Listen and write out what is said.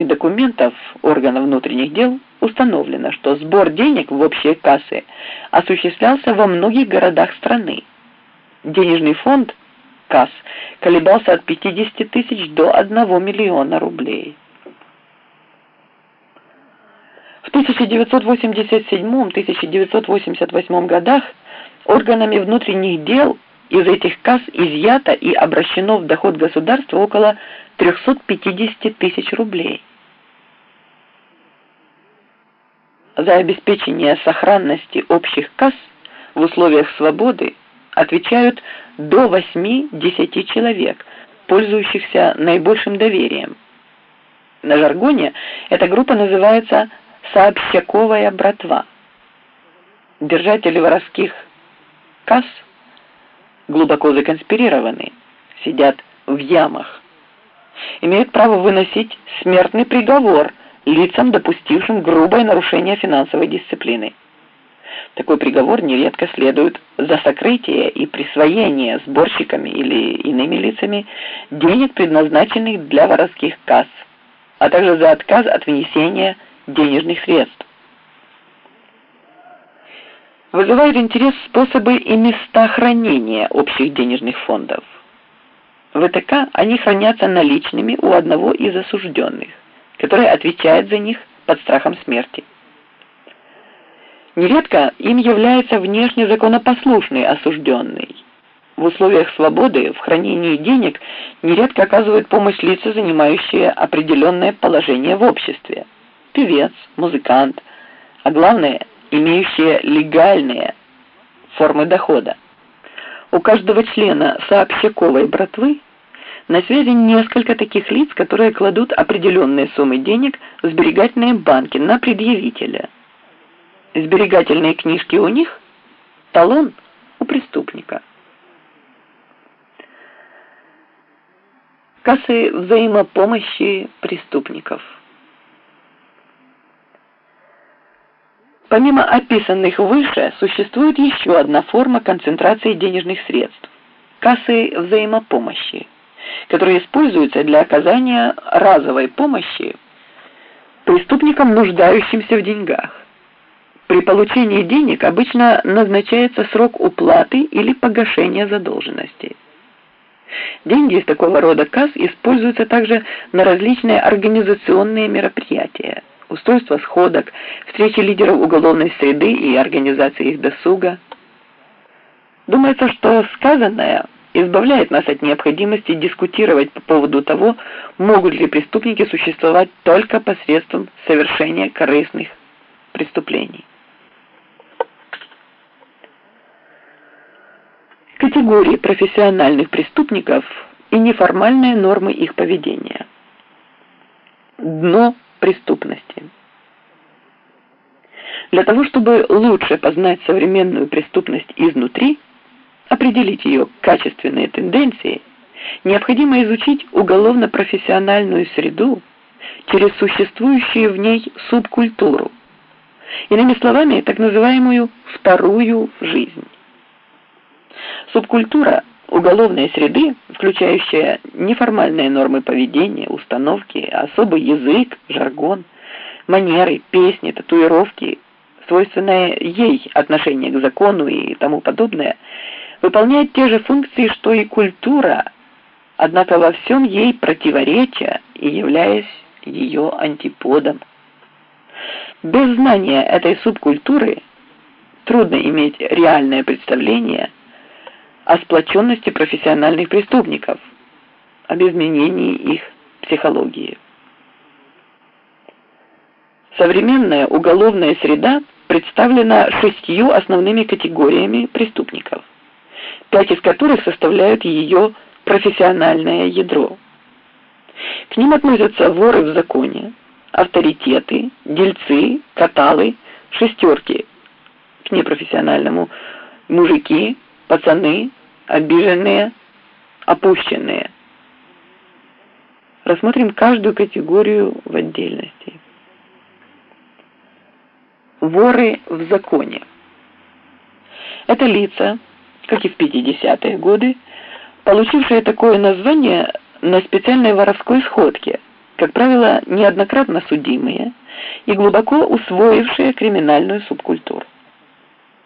документов органов внутренних дел установлено, что сбор денег в общие кассы осуществлялся во многих городах страны. Денежный фонд касс колебался от 50 тысяч до 1 миллиона рублей. В 1987-1988 годах органами внутренних дел из этих касс изъято и обращено в доход государства около 350 тысяч рублей. За обеспечение сохранности общих касс в условиях свободы отвечают до 8-10 человек, пользующихся наибольшим доверием. На жаргоне эта группа называется «сообщаковая братва». Держатели воровских касс глубоко законспирированы, сидят в ямах, имеют право выносить смертный приговор – лицам, допустившим грубое нарушение финансовой дисциплины. Такой приговор нередко следует за сокрытие и присвоение сборщиками или иными лицами денег, предназначенных для воровских касс, а также за отказ от внесения денежных средств. Вызывают интерес способы и места хранения общих денежных фондов. В ВТК они хранятся наличными у одного из осужденных который отвечает за них под страхом смерти. Нередко им является внешне законопослушный осужденный. В условиях свободы в хранении денег нередко оказывают помощь лица, занимающие определенное положение в обществе. Певец, музыкант, а главное, имеющие легальные формы дохода. У каждого члена сообщаковой братвы на связи несколько таких лиц, которые кладут определенные суммы денег в сберегательные банки на предъявителя. Сберегательные книжки у них, талон у преступника. Кассы взаимопомощи преступников. Помимо описанных выше, существует еще одна форма концентрации денежных средств – кассы взаимопомощи которые используются для оказания разовой помощи преступникам, нуждающимся в деньгах. При получении денег обычно назначается срок уплаты или погашения задолженности. Деньги из такого рода касс используются также на различные организационные мероприятия, устройство сходок, встречи лидеров уголовной среды и организации их досуга. Думается, что сказанное – избавляет нас от необходимости дискутировать по поводу того, могут ли преступники существовать только посредством совершения корыстных преступлений. Категории профессиональных преступников и неформальные нормы их поведения. Дно преступности. Для того, чтобы лучше познать современную преступность изнутри, определить ее качественные тенденции, необходимо изучить уголовно-профессиональную среду через существующую в ней субкультуру, иными словами, так называемую вторую жизнь. Субкультура уголовной среды, включающая неформальные нормы поведения, установки, особый язык, жаргон, манеры, песни, татуировки, свойственное ей отношение к закону и тому подобное – выполняет те же функции, что и культура, однако во всем ей противоречия и являясь ее антиподом. Без знания этой субкультуры трудно иметь реальное представление о сплоченности профессиональных преступников, об изменении их психологии. Современная уголовная среда представлена шестью основными категориями преступников пять из которых составляют ее профессиональное ядро. К ним относятся воры в законе, авторитеты, дельцы, каталы, шестерки. К непрофессиональному мужики, пацаны, обиженные, опущенные. Рассмотрим каждую категорию в отдельности. Воры в законе. Это лица, как и в 50-е годы, получившая такое название на специальной воровской сходке, как правило, неоднократно судимые и глубоко усвоившие криминальную субкультуру.